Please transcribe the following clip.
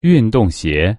运动鞋。